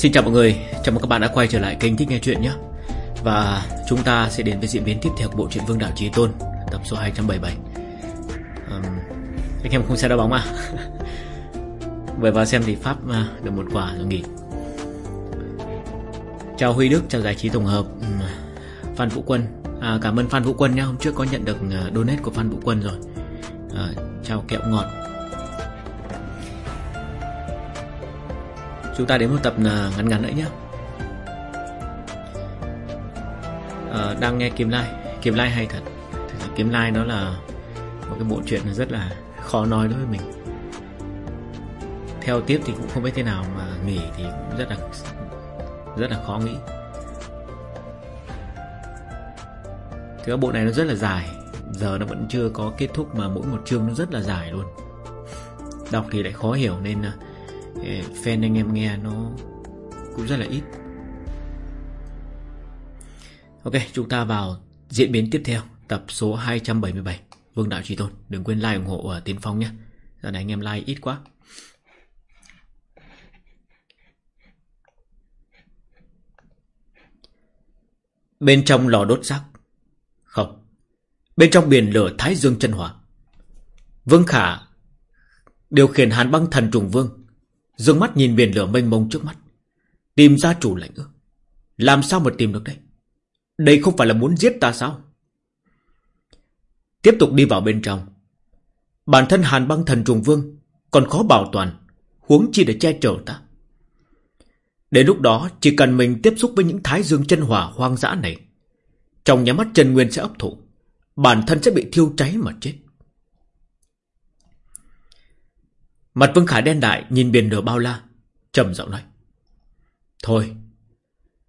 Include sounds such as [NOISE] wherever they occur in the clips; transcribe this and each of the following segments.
Xin chào mọi người, chào mừng các bạn đã quay trở lại kênh Thích Nghe Chuyện nhé. Và chúng ta sẽ đến với diễn biến tiếp theo của bộ truyện Vương Đạo Trí Tôn Tập số 277 um, Anh em không xem đá bóng à [LAUGHS] Vừa vào xem thì Pháp à, được một quả rồi nghỉ. Chào Huy Đức, chào Giải trí Tổng hợp. Um, Phan Vũ Quân. À, Cảm ơn Phan Vũ Quân nhé, hôm trước có nhận được à, donate của Phan Vũ Quân rồi. À, Chào Kẹo Ngọt. Chúng ta đến một tập à, ngắn ngắn nữa nhé. À, Đang nghe Kiếm Lai. Kiếm Lai hay thật. Kiếm Lai nó là Một cái bộ truyện rất là khó nói đối với mình. Theo tiếp thì cũng không biết thế nào Mà nghỉ thì cũng rất là Rất là khó nghĩ. Cái bộ này nó rất là dài. Giờ nó vẫn chưa có kết thúc Mà mỗi một chương nó rất là dài luôn. Đọc thì lại khó hiểu nên à, fan anh em nghe nó cũng rất là ít. Ok, chúng ta vào diễn biến tiếp theo, Tập số 277 Vương Đạo Trí Tôn, Đừng quên like, ủng hộ ở Tiến Phong nhé. Giờ này anh em like ít quá. Bên trong lò đốt xác Không. Bên trong biển lửa Thái Dương chân hỏa Vương Khả Điều khiển hàn băng thần trùng vương. Dương mắt nhìn biển lửa mênh mông trước mắt. Tìm ra chủ lệnh ư Làm sao mà tìm được đây? Đây không phải là muốn giết ta sao? Tiếp tục đi vào bên trong. Bản thân hàn băng thần trùng vương Còn khó bảo toàn, Huống chi để che chở ta. Đến lúc đó, chỉ cần mình tiếp xúc với những thái dương chân hỏa hoang dã này, Trong nhà mắt chân nguyên sẽ ấp thụ, Bản thân sẽ bị thiêu cháy mà chết. Mặt Vương Khải đen đại nhìn biển lửa bao la, trầm giọng nói, Thôi,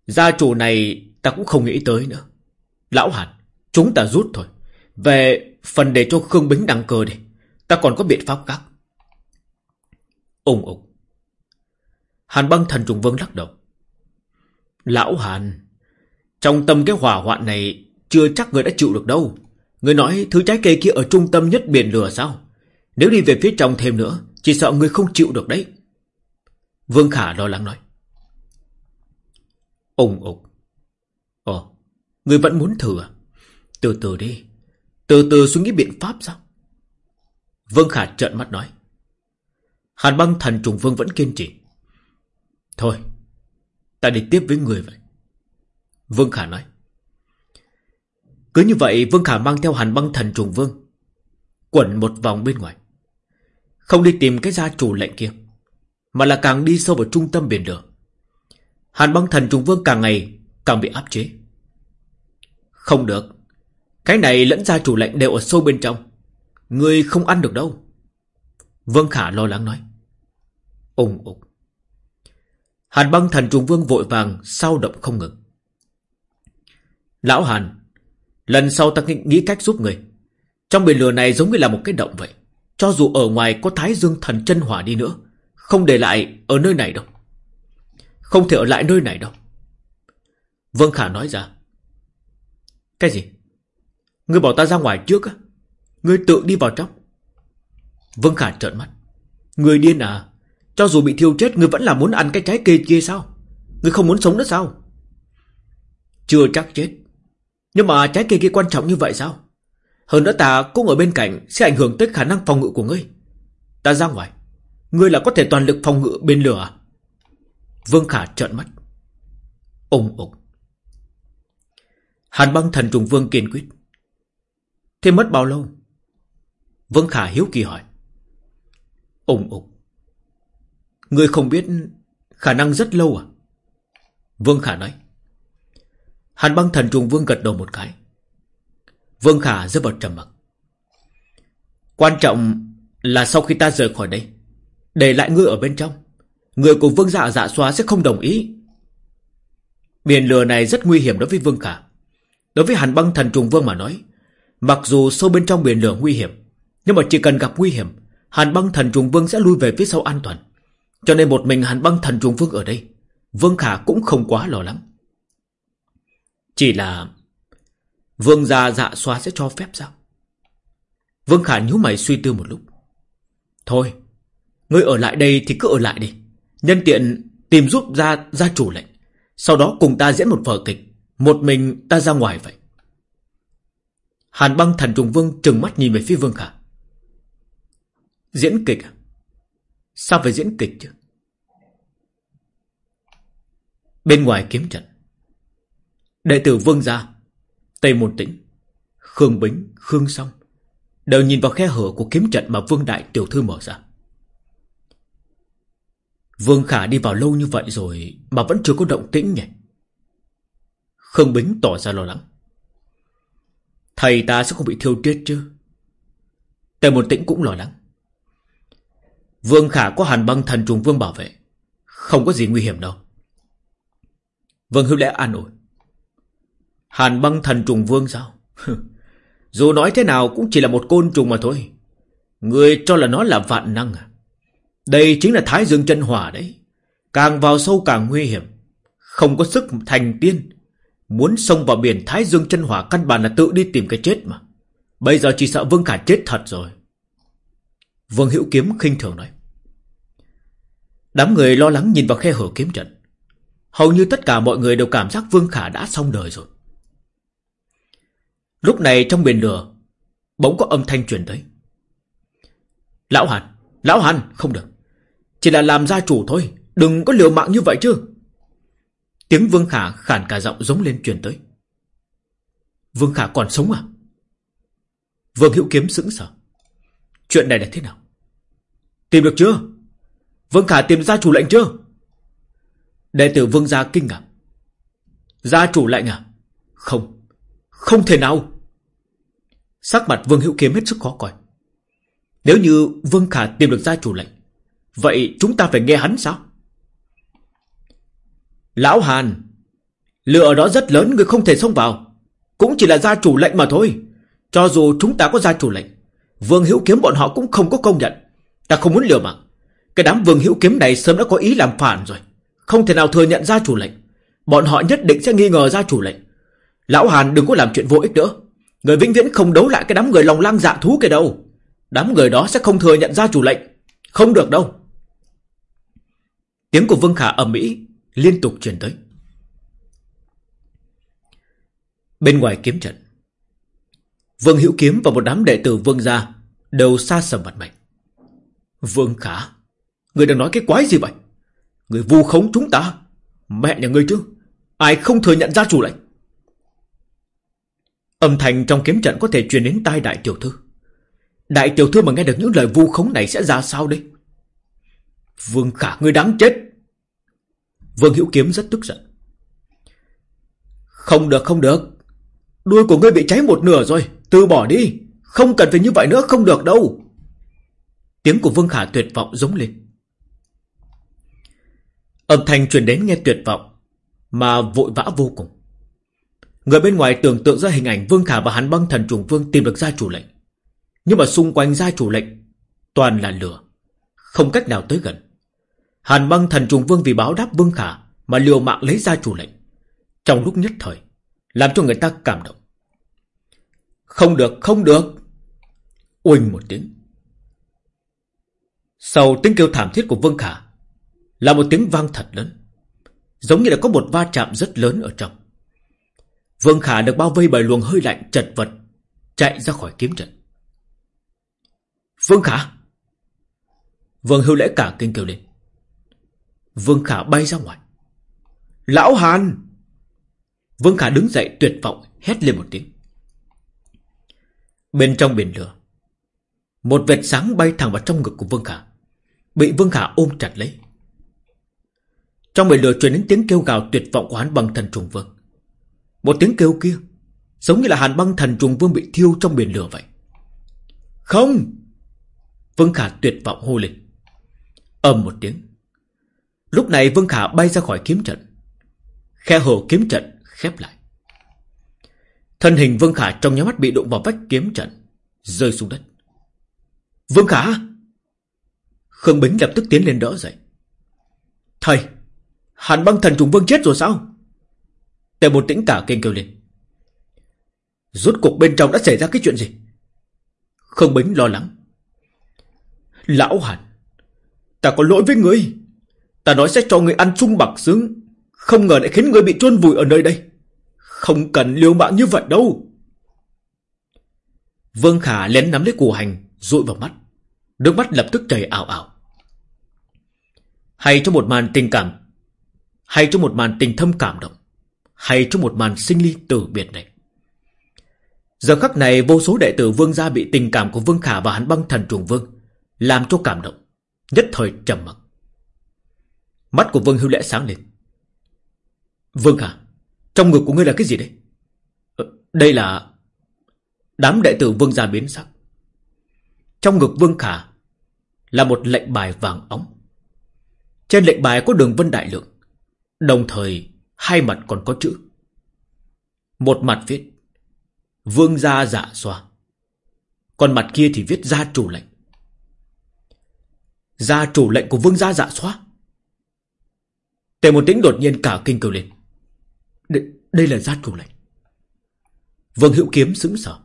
Gia chủ này ta cũng không nghĩ tới nữa. Lão Hàn, Chúng ta rút thôi. Về phần để cho Khương Bính đăng cơ đi, Ta còn có biện pháp khác. Úng úng Hàn băng thần trùng vương lắc đầu. Lão Hàn, Trong tâm cái hỏa hoạn này Chưa chắc người đã chịu được đâu. Người nói thứ trái cây kia ở trung tâm nhất biển lửa sao? Nếu đi về phía trong thêm nữa chỉ sợ người không chịu được đấy. Vương Khả lo lắng nói. Ông ục. Ồ, người vẫn muốn thử à? Từ từ đi. Từ từ suy nghĩ biện pháp sao? Vương Khả trợn mắt nói. Hàn băng thần trùng vương vẫn kiên trì. Thôi, ta đi tiếp với người vậy. Vương Khả nói. Cứ như vậy Vương Khả mang theo hàn băng thần trùng vương Quẩn một vòng bên ngoài không đi tìm cái gia chủ lệnh kia, Mà là càng đi sâu vào trung tâm biển lửa. Hàn băng thần trùng vương càng ngày Càng bị áp chế. Không được, Cái này lẫn gia chủ lệnh đều ở sâu bên trong, Người không ăn được đâu. Vương Khả lo lắng nói. Ông ục. Hàn băng thần trùng vương vội vàng sao động không ngừng. Lão Hàn, Lần sau ta nghĩ cách giúp người. Trong biển lửa này giống như là một cái động vậy cho dù ở ngoài có Thái Dương thần chân hỏa đi nữa, Không để lại ở nơi này đâu. Không thể ở lại nơi này đâu. Vương Khả nói ra, Cái gì? Ngươi bảo ta ra ngoài trước á? Ngươi tự đi vào trong. Vương Khả trợn mắt, Ngươi điên à? Cho dù bị thiêu chết, Ngươi vẫn là muốn ăn cái trái cây kia sao? Ngươi không muốn sống nữa sao? Chưa chắc chết. Nhưng mà trái cây kia quan trọng như vậy sao? Hơn nữa ta cũng ở bên cạnh Sẽ ảnh hưởng tới khả năng phòng ngự của ngươi. Ta ra ngoài. Ngươi là có thể toàn lực phòng ngự bên lửa. À? Vương Khả trợn mắt. Ông ục. Hàn băng thần trùng vương kiên quyết. Thế mất bao lâu? Vương Khả hiếu kỳ hỏi. Ông ục. Ngươi không biết khả năng rất lâu à? Vương Khả nói. Hàn băng thần trùng vương gật đầu một cái. Vương Khả rơi vào trầm mặc. Quan trọng là sau khi ta rời khỏi đây, để lại ngươi ở bên trong, người của Vương Dạ Dạ Xoa sẽ không đồng ý. Biển lửa này rất nguy hiểm đối với Vương Khả. Đối với Hàn Băng Thần Trùng Vương mà nói, mặc dù sâu bên trong biển lửa nguy hiểm, nhưng mà chỉ cần gặp nguy hiểm, Hàn Băng Thần Trùng Vương sẽ lui về phía sau an toàn. Cho nên một mình Hàn Băng Thần Trùng Vương ở đây, Vương Khả cũng không quá lo lắng. Chỉ là Vương gia dạ xoa sẽ cho phép sao? Vương Khả nhíu mày suy tư một lúc. Thôi, ngươi ở lại đây thì cứ ở lại đi. Nhân tiện, Tìm giúp gia gia chủ lệnh Sau đó cùng ta diễn một vở kịch Một mình ta ra ngoài vậy Hàn băng thần trùng vương trừng mắt nhìn về phía Vương Khả Diễn kịch à? Sao phải diễn kịch chứ Bên ngoài kiếm trận Đệ tử Vương Gia Tây Môn Tĩnh Khương Bính, Khương Song Đều nhìn vào khe hở của kiếm trận mà Vương Đại Tiểu Thư mở ra. Vương Khả đi vào lâu như vậy rồi Mà vẫn chưa có động tĩnh nhỉ? Khương Bính tỏ ra lo lắng. Thầy ta sẽ không bị thiêu chết chứ? Tề Môn tĩnh cũng lo lắng. Vương Khả có hàn băng thần trùng vương bảo vệ Không có gì nguy hiểm đâu. Vương Hữu Lẽ an ủi. Hàn băng thần trùng vương sao? [LAUGHS] Dù nói thế nào cũng chỉ là một côn trùng mà thôi. Người cho là nó là vạn năng à? Đây chính là Thái Dương chân hỏa đấy. Càng vào sâu càng nguy hiểm. Không có sức thành tiên. Muốn xông vào biển Thái Dương chân hỏa Căn bản là tự đi tìm cái chết mà. Bây giờ chỉ sợ Vương Khả chết thật rồi. Vương Hữu Kiếm khinh thường nói. Đám người lo lắng nhìn vào khe hở kiếm trận. Hầu như tất cả mọi người đều cảm giác Vương Khả đã xong đời rồi. Lúc này trong biển lửa, Bỗng có âm thanh truyền tới. Lão Hàn Lão Hàn, không được. Chỉ là làm gia chủ thôi, Đừng có liều mạng như vậy chứ. Tiếng Vương Khả khản cả giọng giống lên truyền tới. Vương Khả còn sống à? Vương Hữu Kiếm sững sờ. Chuyện này là thế nào? Tìm được chưa? Vương Khả tìm gia chủ lệnh chưa? Đệ tử Vương gia kinh ngạc. Gia chủ lệnh à? Không Không thể nào. Sắc mặt Vương Hữu Kiếm hết sức khó coi. Nếu như Vương Khả tìm được gia chủ lệnh, Vậy chúng ta phải nghe hắn sao? Lão Hàn, Lửa ở đó rất lớn, người không thể xông vào. Cũng chỉ là gia chủ lệnh mà thôi. Cho dù chúng ta có gia chủ lệnh, Vương Hữu Kiếm bọn họ cũng không có công nhận. Ta không muốn liều mạng. Cái đám Vương Hữu Kiếm này sớm đã có ý làm phản rồi. Không thể nào thừa nhận gia chủ lệnh. Bọn họ nhất định sẽ nghi ngờ gia chủ lệnh. Lão Hàn đừng có làm chuyện vô ích nữa. Người vĩnh viễn không đấu lại cái đám người lòng lang dạ thú kia đâu Đám người đó sẽ không thừa nhận ra chủ lệnh Không được đâu Tiếng của Vương Khả ở Mỹ liên tục truyền tới. Bên ngoài kiếm trận, Vương Hữu Kiếm và một đám đệ tử Vương gia đều xa sầm mặt mày. Vương Khả, người đang nói cái quái gì vậy? Người vu khống chúng ta, mẹ nhà ngươi chứ? Ai không thừa nhận ra chủ lệnh? Âm thanh trong kiếm trận có thể truyền đến tai đại tiểu thư. Đại tiểu thư mà nghe được những lời vu khống này sẽ ra sao đây? Vương Khả, ngươi đáng chết! Vương Hữu Kiếm rất tức giận. Không được không được. Đuôi của ngươi bị cháy một nửa rồi. Từ bỏ đi. Không cần phải như vậy nữa, không được đâu. Tiếng của Vương Khả tuyệt vọng giống lên. Âm thanh truyền đến nghe tuyệt vọng. Mà vội vã vô cùng. Người bên ngoài tưởng tượng ra hình ảnh Vương Khả và hắn băng thần trùng vương tìm được gia chủ lệnh. Nhưng mà xung quanh gia chủ lệnh, toàn là lửa. Không cách nào tới gần. Hàn băng thần trùng vương vì báo đáp vương khả Mà liều mạng lấy gia chủ lệnh Trong lúc nhất thời, Làm cho người ta cảm động Không được không được Uỳnh một tiếng Sau tiếng kêu thảm thiết của vương khả Là một tiếng vang thật lớn Giống như là có một va chạm rất lớn ở trong Vương khả được bao vây bởi luồng hơi lạnh chật vật Chạy ra khỏi kiếm trận Vương khả Vương hưu lễ cả kinh kêu lên Vương Khả bay ra ngoài. Lão Hàn! Vương Khả đứng dậy tuyệt vọng, hét lên một tiếng. Bên trong biển lửa, một vệt sáng bay thẳng vào trong ngực của Vương Khả. Bị Vương Khả ôm chặt lấy. Trong biển lửa truyền đến tiếng kêu gào tuyệt vọng của hắn bằng thần trùng vương. Một tiếng kêu kia, giống như là hàn băng thần trùng vương bị thiêu trong biển lửa vậy. Không! Vương Khả tuyệt vọng hô lên. ầm một tiếng. Lúc này Vương Khả bay ra khỏi kiếm trận. Khe hồ kiếm trận khép lại. Thân hình Vương Khả trong nháy mắt bị đụng vào vách kiếm trận, rơi xuống đất. Vương Khả! Khương Bính lập tức tiến lên đỡ dậy. Thầy! Hàn băng thần trùng vương chết rồi sao? Tề một tĩnh cả kinh kêu lên. Rốt cuộc bên trong đã xảy ra cái chuyện gì? Không Bính lo lắng. Lão Hàn! Ta có lỗi với ngươi! Ta nói sẽ cho ngươi ăn chung bạc sướng Không ngờ lại khiến ngươi bị chôn vùi ở nơi đây Không cần liều mạng như vậy đâu Vương Khả lén nắm lấy củ hành Rụi vào mắt Nước mắt lập tức chảy ảo ảo Hay cho một màn tình cảm, Hay cho một màn tình thâm cảm động hay trong một màn sinh ly tử biệt này? Giờ khắc này, vô số đệ tử vương gia bị tình cảm của Vương Khả và hắn băng thần trùng vương, Làm cho cảm động, Nhất thời trầm mặc. Mắt của Vương Hưu Lễ sáng lên. Vương Khả, Trong ngực của ngươi là cái gì đấy? Ờ, đây là Đám đệ tử Vương gia biến sắc. Trong ngực Vương Khả Là một lệnh bài vàng óng Trên lệnh bài có đường vân đại lượng, Đồng thời Hai mặt còn có chữ. Một mặt viết Vương gia dạ xoa Còn mặt kia thì viết gia chủ lệnh. Gia chủ lệnh của vương gia dạ xoa Tề một tĩnh đột nhiên cả kinh kêu lên. Đây, đây là gia chủ lệnh. Vương hữu kiếm sững sờ.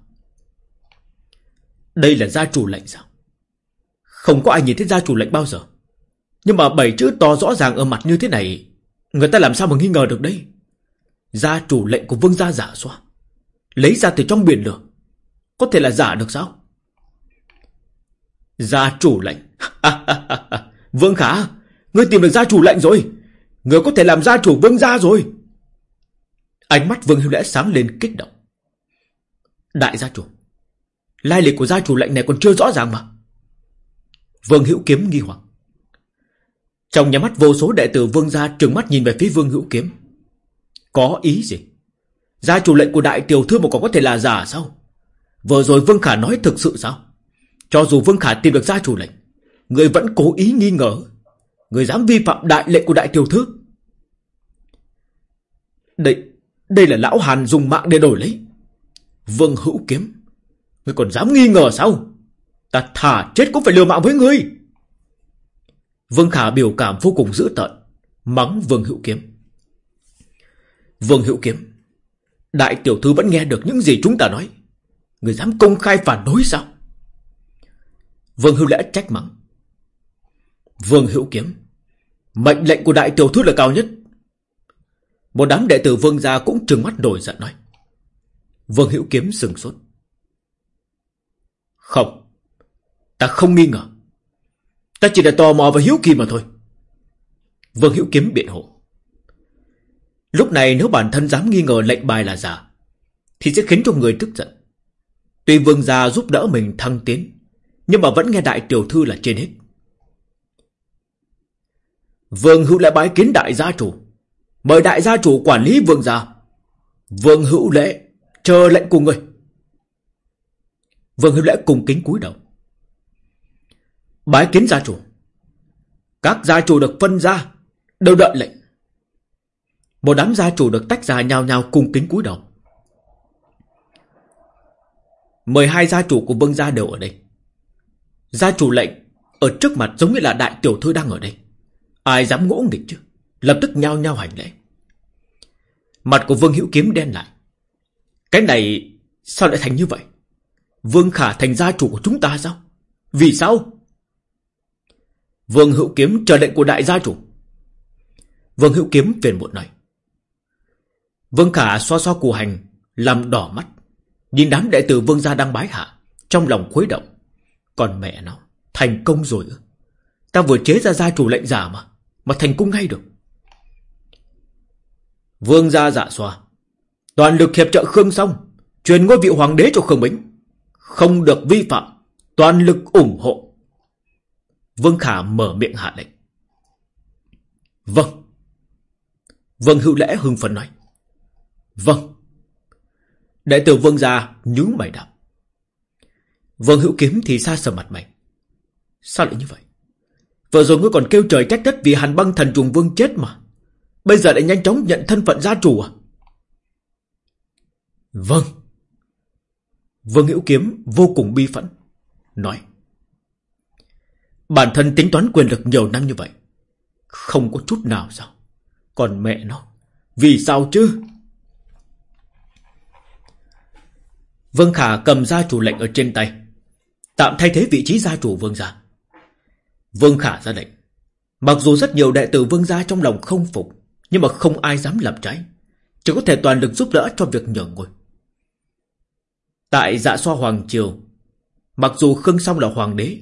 Đây là gia chủ lệnh sao? Không có ai nhìn thấy gia chủ lệnh bao giờ. Nhưng mà bảy chữ to rõ ràng ở mặt như thế này Người ta làm sao mà nghi ngờ được đây? Gia chủ lệnh của vương gia giả xoa Lấy ra từ trong biển lửa. Có thể là giả được sao? Gia chủ lệnh. [LAUGHS] Vương Khả, Ngươi tìm được gia chủ lệnh rồi. Ngươi có thể làm gia chủ vương gia rồi. Ánh mắt vương hữu lẽ sáng lên kích động. Đại gia chủ, Lai lịch của gia chủ lệnh này còn chưa rõ ràng mà. Vương hữu kiếm nghi hoặc. Trong nhà mắt vô số đệ tử vương gia trừng mắt nhìn về phía vương hữu kiếm Có ý gì Gia chủ lệnh của đại tiểu thư mà còn có thể là giả sao? Vừa rồi Vương Khả nói thực sự sao? Cho dù Vương Khả tìm được gia chủ lệnh, người vẫn cố ý nghi ngờ. Người dám vi phạm đại lệnh của đại tiểu thư. Đây, đây là lão Hàn dùng mạng để đổi lấy. Vương hữu kiếm. Người còn dám nghi ngờ sao? Ta thả chết cũng phải lừa mạng với ngươi. Vương Khả biểu cảm vô cùng dữ tợn. Mắng Vương hữu kiếm. Vương hữu kiếm. Đại tiểu thư vẫn nghe được những gì chúng ta nói. Người dám công khai phản đối sao? Vương Hữu Lễ trách mắng. Vương Hữu Kiếm. Mệnh lệnh của đại tiểu thư là cao nhất. Một đám đệ tử Vương gia cũng trừng mắt nổi giận nói. Vương Hữu Kiếm sừng sốt. Không. Ta không nghi ngờ. Ta chỉ là tò mò và hiếu kỳ mà thôi. Vương Hữu Kiếm biện hộ. Lúc này nếu bản thân dám nghi ngờ lệnh bài là giả, Thì sẽ khiến cho người tức giận. Tuy vương gia giúp đỡ mình thăng tiến, Nhưng mà vẫn nghe đại tiểu thư là trên hết. Vương hữu lễ bái kiến đại gia chủ. Mời đại gia chủ quản lý vương gia. Vương hữu lễ Chờ lệnh của người. Vương hữu lễ cùng kính cúi đầu. Bái kiến gia chủ Các gia chủ được phân ra, Đều đợi lệnh một đám gia chủ được tách ra nhao nhao cùng kính cúi đầu. mười hai gia chủ của vương gia đều ở đây. Gia chủ lệnh ở trước mặt giống như là đại tiểu thư đang ở đây. Ai dám ngỗ nghịch chứ? Lập tức nhao nhao hành lễ. Mặt của Vương Hữu Kiếm đen lại. Cái này sao lại thành như vậy? Vương Khả thành gia chủ của chúng ta sao? Vì sao? Vương Hữu Kiếm chờ lệnh của đại gia chủ. Vương Hữu Kiếm phiền muộn nói. Vương Khả xoa xoa cù hành, làm đỏ mắt. Nhìn đám đệ tử vương gia đang bái hạ, trong lòng khuấy động. Còn mẹ nó, thành công rồi ư. Ta vừa chế ra gia chủ lệnh giả mà, mà thành công ngay được. Vương gia dạ xoa. Toàn lực hiệp trợ Khương xong, truyền ngôi vị hoàng đế cho Khương Bính. Không được vi phạm, toàn lực ủng hộ. Vương Khả mở miệng hạ lệnh. Vâng. Vương hữu lễ hưng phấn nói. Vâng. Đại tử vương gia nhướng mày đáp. Vương hữu kiếm thì xa sờ mặt mày. Sao lại như vậy? Vừa rồi ngươi còn kêu trời trách đất vì hàn băng thần trùng vương chết mà. Bây giờ lại nhanh chóng nhận thân phận gia chủ à? Vâng. Vương hữu kiếm vô cùng bi phẫn. Nói. Bản thân tính toán quyền lực nhiều năm như vậy. Không có chút nào sao? Còn mẹ nó. Vì sao chứ? Vương Khả cầm gia chủ lệnh ở trên tay. Tạm thay thế vị trí gia chủ vương gia. Vương Khả ra lệnh. Mặc dù rất nhiều đệ tử vương gia trong lòng không phục, Nhưng mà không ai dám làm trái, Chỉ có thể toàn lực giúp đỡ cho việc nhường ngôi Tại dạ xoa Hoàng Triều, Mặc dù Khương Song là hoàng đế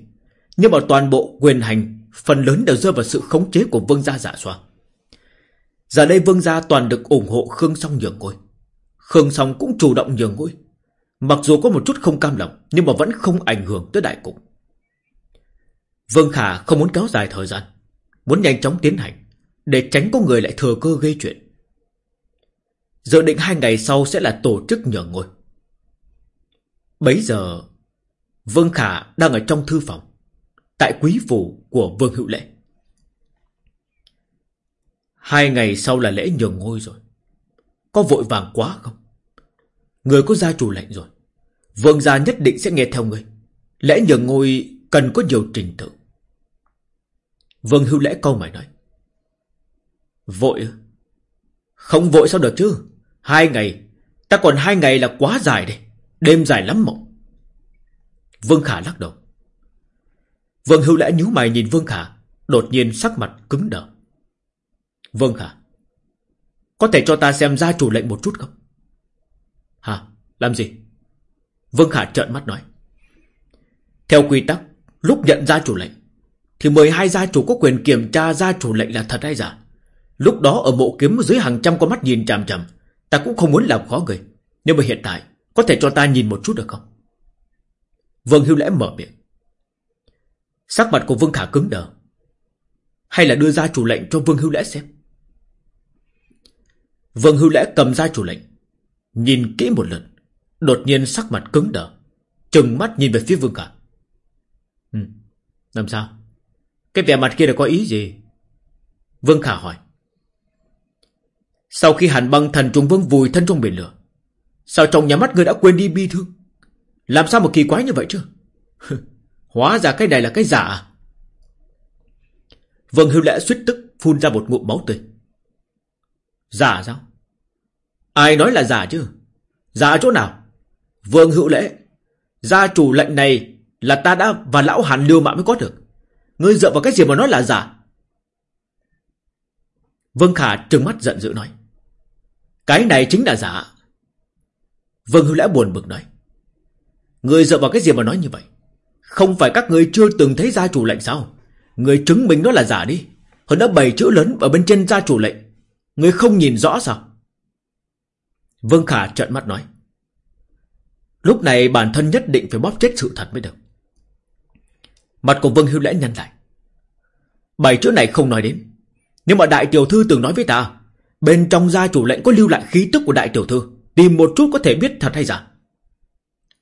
nhưng mà toàn bộ quyền hành, Phần lớn đều rơi vào sự khống chế của vương gia giả xoa. Giờ đây vương gia toàn được ủng hộ Khương Song nhường ngôi. Khương Song cũng chủ động nhường ngôi. Mặc dù có một chút không cam lòng, Nhưng mà vẫn không ảnh hưởng tới đại cục. Vương Khả không muốn kéo dài thời gian, Muốn nhanh chóng tiến hành, Để tránh có người lại thừa cơ gây chuyện. Dự định hai ngày sau sẽ là tổ chức nhường ngôi. Bấy giờ, Vương Khả đang ở trong thư phòng. Tại quý phủ của Vương Hữu lễ. Hai ngày sau là lễ nhường ngôi rồi. Có vội vàng quá không? Người có gia chủ lệnh rồi. Vương gia nhất định sẽ nghe theo người. Lễ nhường ngôi cần có nhiều trình tự. Vương Hữu Lễ câu mày nói, Vội Không vội sao được chứ? Hai ngày, Ta còn hai ngày là quá dài đây. Đêm dài lắm mộng. Vương Khả lắc đầu Vương Hữu Lễ nhíu mày nhìn Vương Khả, Đột nhiên sắc mặt cứng đờ. Vương Khả, Có thể cho ta xem gia chủ lệnh một chút không? Hả? Làm gì? Vương Khả trợn mắt nói. Theo quy tắc, Lúc nhận gia chủ lệnh, Thì 12 gia chủ có quyền kiểm tra gia chủ lệnh là thật hay giả. Lúc đó ở mộ kiếm dưới hàng trăm con mắt nhìn chằm chằm, Ta cũng không muốn làm khó người. Nhưng mà hiện tại, Có thể cho ta nhìn một chút được không? Vương Hưu Lẽ mở miệng. Sắc mặt của Vương Khả cứng đờ. Hay là đưa ra chủ lệnh cho Vương Hưu Lẽ xem? Vương Hưu Lẽ cầm ra chủ lệnh Nhìn kỹ một lần Đột nhiên sắc mặt cứng đờ Trừng mắt nhìn về phía Vương Khả. Ừ, Làm sao? Cái vẻ mặt kia là có ý gì? Vương Khả hỏi. Sau khi hàn băng thần trùng vương vùi thân trong biển lửa Sao trong nhà mắt người đã quên đi bi thương? Làm sao mà kỳ quái như vậy chứ? [LAUGHS] Hóa ra cái này là cái giả. À? Vương Hưu lễ suýt tức phun ra một ngụm máu tươi. Giả sao? Ai nói là giả chứ? Giả chỗ nào? Vương Hữu Lễ, Gia chủ lệnh này là ta đã và lão Hàn liêu mạng mới có được. Ngươi dựa vào cái gì mà nói là giả? Vương Khả trừng mắt giận dữ nói. Cái này chính là giả. Vương Hữu Lễ buồn bực nói. Ngươi dựa vào cái gì mà nói như vậy? Không phải các người chưa từng thấy gia chủ lệnh sao người chứng minh nó là giả đi Hơn đã bảy chữ lớn ở bên trên gia chủ lệnh người không nhìn rõ sao Vương Khả trợn mắt nói Lúc này bản thân nhất định phải bóp chết sự thật mới được. Mặt của Vương Hiếu Lễ nhăn lại. Bảy chữ này không nói đến. Nhưng mà đại tiểu thư từng nói với ta, bên trong gia chủ lệnh có lưu lại khí tức của đại tiểu thư, tìm một chút có thể biết thật hay giả.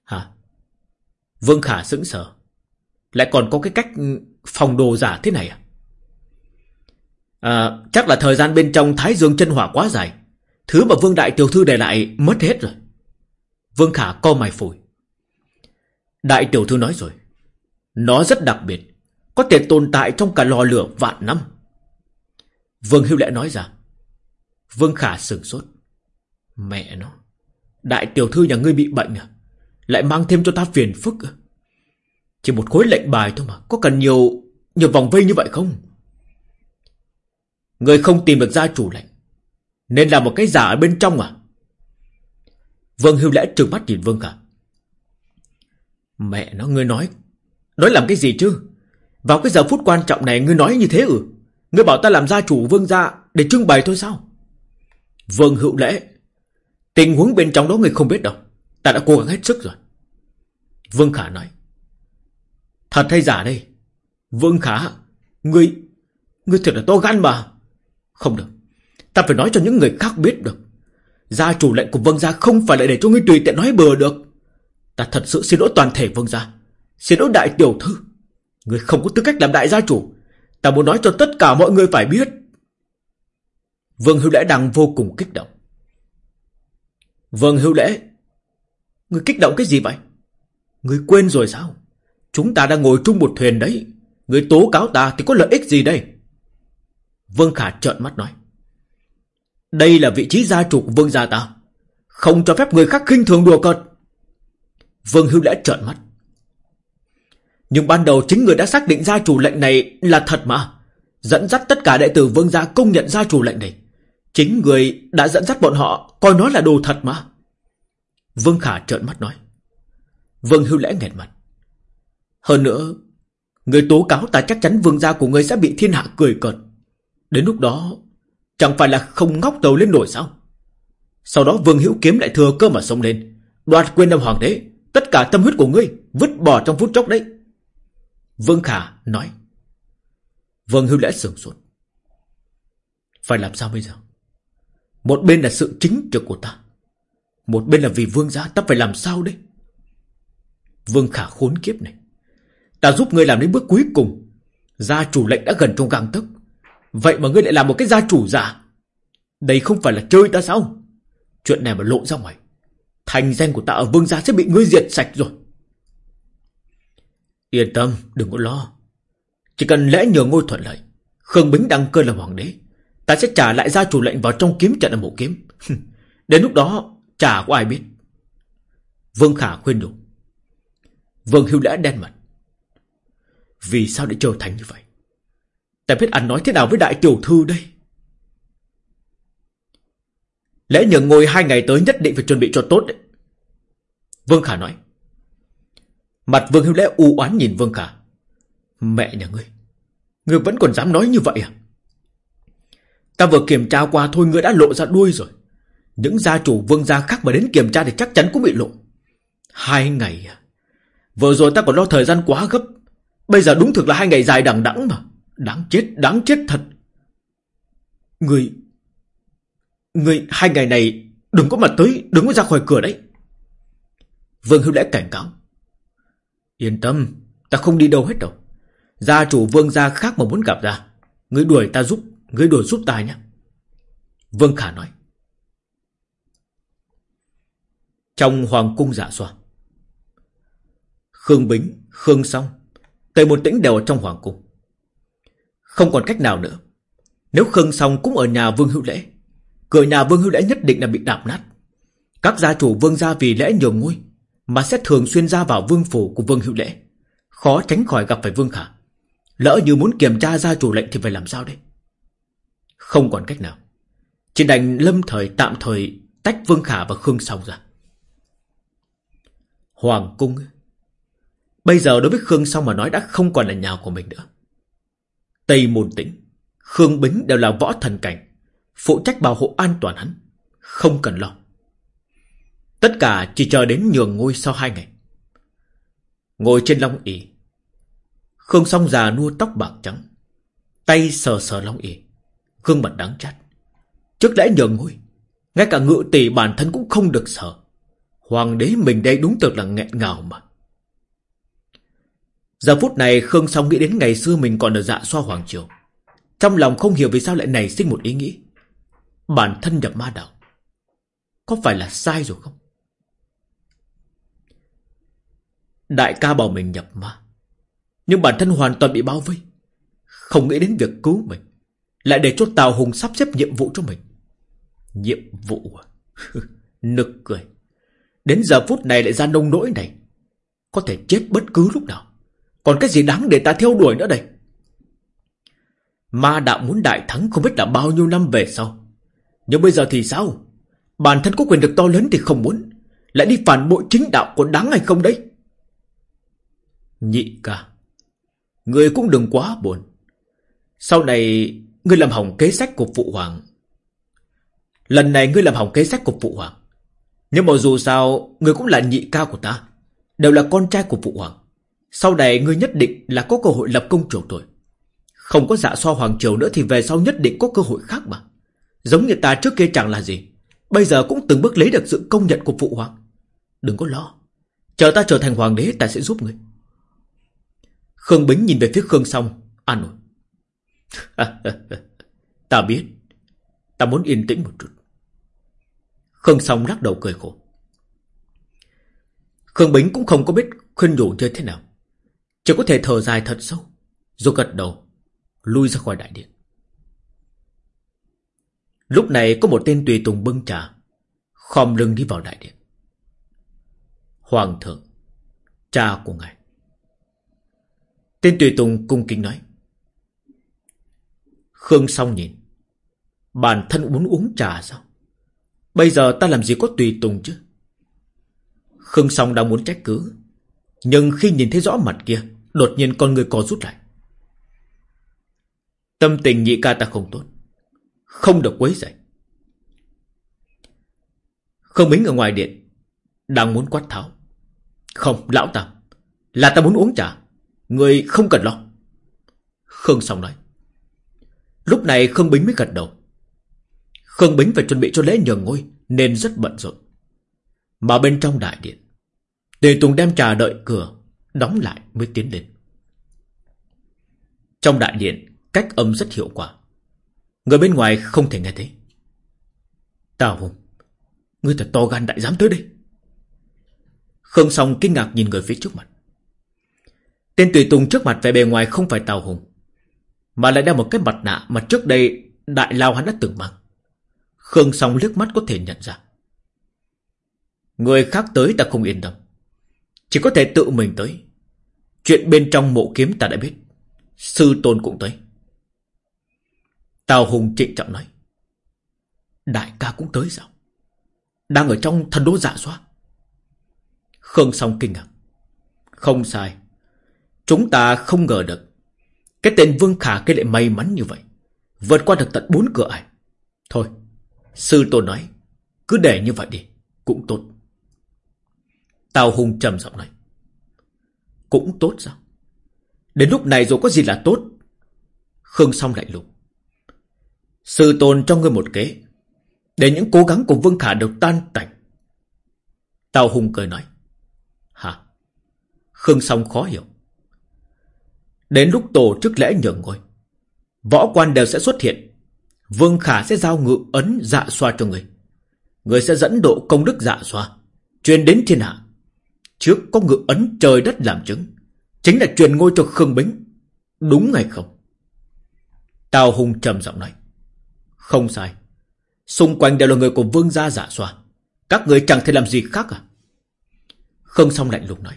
Hả? Vương Khả sững sờ. Lại còn có cái cách phòng đồ giả thế này à? À, chắc là thời gian bên trong Thái Dương chân hỏa quá dài. Thứ mà Vương Đại Tiểu Thư để lại mất hết rồi. Vương Khả co mày phổi. Đại tiểu thư nói rồi. Nó rất đặc biệt. Có thể tồn tại trong cả lò lửa vạn năm. Vương Hưu Lệ nói ra. Vương Khả sửng sốt. Mẹ nó. Đại tiểu thư nhà ngươi bị bệnh à? Lại mang thêm cho ta phiền phức à? Chỉ một khối lệnh bài thôi mà. Có cần nhiều nhiều vòng vây như vậy không? Người không tìm được gia chủ lệnh. Nên là một cái giả ở bên trong à? Vương Hưu Lễ trừng mắt nhìn Vương Khả. Mẹ nó, ngươi nói. Nói làm cái gì chứ? Vào cái giờ phút quan trọng này, ngươi nói như thế ừ? Ngươi bảo ta làm gia chủ vương gia để trưng bày thôi sao? Vương Hữu Lễ. Tình huống bên trong đó ngươi không biết đâu. Ta đã cố gắng hết sức rồi. Vương Khả nói. Thật hay giả đây? Vương Khả, ngươi, ngươi thật là to gan mà. Không được. Ta phải nói cho những người khác biết được. Gia chủ lệnh của vương gia không phải lại để cho ngươi tùy tiện nói bừa được. Ta thật sự xin lỗi toàn thể vương gia. Xin lỗi đại tiểu thư. Ngươi không có tư cách làm đại gia chủ. Ta muốn nói cho tất cả mọi người phải biết. Vương Hữu Lễ đang vô cùng kích động. Vương Hữu Lễ. Ngươi kích động cái gì vậy? Ngươi quên rồi sao? Chúng ta đang ngồi chung một thuyền đấy. người tố cáo ta thì có lợi ích gì đây? Vương Khả trợn mắt nói. Đây là vị trí gia chủ của vương gia ta. Không cho phép người khác khinh thường đùa cợt. Vương Hưu lẽ trợn mắt. Nhưng ban đầu chính người đã xác định gia chủ lệnh này là thật mà. Dẫn dắt tất cả đệ tử vương gia công nhận gia chủ lệnh này Chính người đã dẫn dắt bọn họ Coi nó là đồ thật mà Vương Khả trợn mắt nói Vương Hưu Lễ nghẹt mặt hơn nữa, Người tố cáo ta chắc chắn vương gia của người sẽ bị thiên hạ cười cợt. Đến lúc đó, Chẳng phải là không ngóc đầu lên nổi sao? Sau đó vương hữu kiếm lại thừa cơ mà sống lên. Đoạt quyền làm hoàng đế, Tất cả tâm huyết của ngươi, Vứt bỏ trong phút chốc đấy. Vương Khả nói. Vương hữu lẽ sửng sốt. Phải làm sao bây giờ? Một bên là sự chính trực của ta. Một bên là vì vương gia Ta phải làm sao đấy? Vương Khả khốn kiếp này. Ta giúp ngươi làm đến bước cuối cùng. Gia chủ lệnh đã gần trong gang tấc. Vậy mà ngươi lại làm một cái gia chủ giả Đây không phải là chơi ta sao? Chuyện này mà lộ ra ngoài. Thành danh của ta ở vương gia sẽ bị ngươi diệt sạch rồi. Yên tâm, đừng có lo. Chỉ cần lẽ nhờ ngôi thuận lợi, Khương Bính đăng cơ làm hoàng đế, Ta sẽ trả lại gia chủ lệnh vào trong kiếm trận ở mộ kiếm. Đến lúc đó, Chả có ai biết. Vương Khả khuyên đủ. Vương Hưu lẽ đen mặt. Vì sao lại trở thành như vậy? Ta biết anh nói thế nào với đại tiểu thư đây? Lẽ nhờ ngồi hai ngày tới nhất định phải chuẩn bị cho tốt đấy. Vương Khả nói. Mặt Vương Hưu Lễ u oán nhìn Vương Khả. Mẹ nhà ngươi Ngươi vẫn còn dám nói như vậy à? Ta vừa kiểm tra qua thôi ngươi đã lộ ra đuôi rồi. Những gia chủ vương gia khác mà đến kiểm tra thì chắc chắn cũng bị lộ. Hai ngày à? Vừa rồi ta còn lo thời gian quá gấp. Bây giờ đúng thực là hai ngày dài đằng đẵng mà. Đáng chết, đáng chết thật. Người Người hai ngày này Đừng có mà tới, đừng có ra khỏi cửa đấy. Vương Hữu Lễ cảnh cáo. Yên tâm Ta không đi đâu hết đâu. Gia chủ vương gia khác mà muốn gặp ra Ngươi đuổi ta giúp Ngươi đuổi giúp ta nhé. Vương Khả nói. Trong hoàng cung dạ giả soa Khương Bính, Khương Song Tề một tĩnh đều ở trong hoàng cung. Không còn cách nào nữa. Nếu Khương Song cũng ở nhà Vương Hữu Lễ, Cửa nhà Vương Hữu Lễ nhất định là bị đạp nát. Các gia chủ Vương gia vì lẽ nhường ngôi Mà sẽ thường xuyên ra vào vương phủ của Vương Hữu Lễ. Khó tránh khỏi gặp phải Vương Khả. Lỡ như muốn kiểm tra gia chủ lệnh thì phải làm sao đây? Không còn cách nào. Chỉ đành lâm thời tạm thời Tách Vương Khả và Khương Song ra. Hoàng cung Bây giờ đối với Khương Song mà nói đã không còn là nhà của mình nữa. Tây Môn Tĩnh, Khương Bính đều là võ thần cảnh, Phụ trách bảo hộ an toàn hắn, Không cần lo. Tất cả chỉ chờ đến nhường ngôi sau hai ngày. Ngồi trên long ỷ Khương song già nua tóc bạc trắng, Tay sờ sờ long ỷ Gương mặt đáng trách Trước lẽ nhường ngôi, Ngay cả ngự tỷ bản thân cũng không được sợ. Hoàng đế mình đây đúng thực là nghẹn ngào mà. Giờ phút này Khương Song nghĩ đến ngày xưa mình còn ở dạ xoa Hoàng Triều. Trong lòng không hiểu vì sao lại nảy sinh một ý nghĩ. Bản thân nhập ma đạo, Có phải là sai rồi không? Đại ca bảo mình nhập ma, Nhưng bản thân hoàn toàn bị bao vây. Không nghĩ đến việc cứu mình, Lại để cho Tào Hùng sắp xếp nhiệm vụ cho mình. Nhiệm vụ à? [LAUGHS] Nực cười. Đến giờ phút này lại ra nông nỗi này. Có thể chết bất cứ lúc nào. Còn cái gì đáng để ta theo đuổi nữa đây Ma đạo muốn đại thắng không biết là bao nhiêu năm về sau nhưng bây giờ thì sao? Bản thân có quyền được to lớn thì không muốn. Lại đi phản bội chính đạo có đáng hay không đấy? Nhị ca. Người cũng đừng quá buồn. Sau này ngươi làm hỏng kế sách của phụ hoàng. Lần này ngươi làm hỏng kế sách của phụ hoàng. Nhưng mà dù sao, ngươi cũng là nhị ca của ta. Đều là con trai của phụ hoàng. Sau này ngươi nhất định là có cơ hội lập công chủ rồi Không có dạ so hoàng triều nữa thì về sau nhất định có cơ hội khác mà. Giống như ta trước kia chẳng là gì, Bây giờ cũng từng bước lấy được sự công nhận của phụ hoàng. Đừng có lo, Chờ ta trở thành hoàng đế ta sẽ giúp ngươi. Khương Bính nhìn về phía Khương Song, An ủi. [LAUGHS] Ta biết, Ta muốn yên tĩnh một chút. Khương Song lắc đầu cười khổ. Khương Bính cũng không có biết khuyên nhủ như thế nào. Chỉ có thể thở dài thật sâu, Rồi gật đầu, Lui ra khỏi đại điện Lúc này có một tên tùy tùng bưng trà, Khom lưng đi vào đại điện Hoàng thượng, Cha của ngài Tên tùy tùng cung kính nói Khương Song nhìn. Bản thân muốn uống trà sao? Bây giờ ta làm gì có tùy tùng chứ? Khương Song đang muốn trách cứ. Nhưng khi nhìn thấy rõ mặt kia, đột nhiên con người co rút lại. Tâm tình nhị ca ta không tốt. Không được quấy rầy. Không Bính ở ngoài điện, đang muốn quát tháo. Không, lão ta, là ta muốn uống trà. Người không cần lo. Khương Song nói. Lúc này Khương Bính mới gật đầu. Khương Bính phải chuẩn bị cho lễ nhường ngôi nên rất bận rộn. Mà bên trong đại điện, Tề Tùng đem trà đợi cửa, đóng lại mới tiến lên. Trong đại điện, cách âm rất hiệu quả. Người bên ngoài không thể nghe thấy. Tào Hùng, ngươi thật to gan đại dám tới đây. Khương Song kinh ngạc nhìn người phía trước mặt. Tên tùy tùng trước mặt vẻ bề ngoài không phải Tào Hùng, mà lại đeo một cái mặt nạ mà trước đây đại lao hắn đã từng mang. Khương Song liếc mắt có thể nhận ra. Người khác tới ta không yên tâm. Chỉ có thể tự mình tới. Chuyện bên trong mộ kiếm ta đã biết. Sư tôn cũng tới. Tào Hùng trịnh trọng nói. Đại ca cũng tới sao? Đang ở trong thần đô dạ xoa. Khương Song kinh ngạc. Không sai. Chúng ta không ngờ được. Cái tên Vương Khả kia lại may mắn như vậy. Vượt qua được tận bốn cửa ải. Thôi, sư tôn nói. Cứ để như vậy đi. Cũng tốt. Tào Hùng trầm giọng nói. Cũng tốt sao? Đến lúc này rồi có gì là tốt? Khương Song lạnh lùng. Sư tôn cho ngươi một kế. Để những cố gắng của Vương Khả đều tan tành. Tào Hùng cười nói. Hả? Khương Song khó hiểu. Đến lúc tổ chức lễ nhường ngôi. Võ quan đều sẽ xuất hiện. Vương Khả sẽ giao ngự ấn dạ xoa cho người. Người sẽ dẫn độ công đức dạ xoa. Truyền đến thiên hạ. Trước có ngự ấn trời đất làm chứng. Chính là truyền ngôi cho Khương Bính. Đúng hay không? Tào Hùng trầm giọng nói. Không sai. Xung quanh đều là người của vương gia giả xoa. Các người chẳng thể làm gì khác à? Khương song lạnh lùng nói.